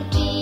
por.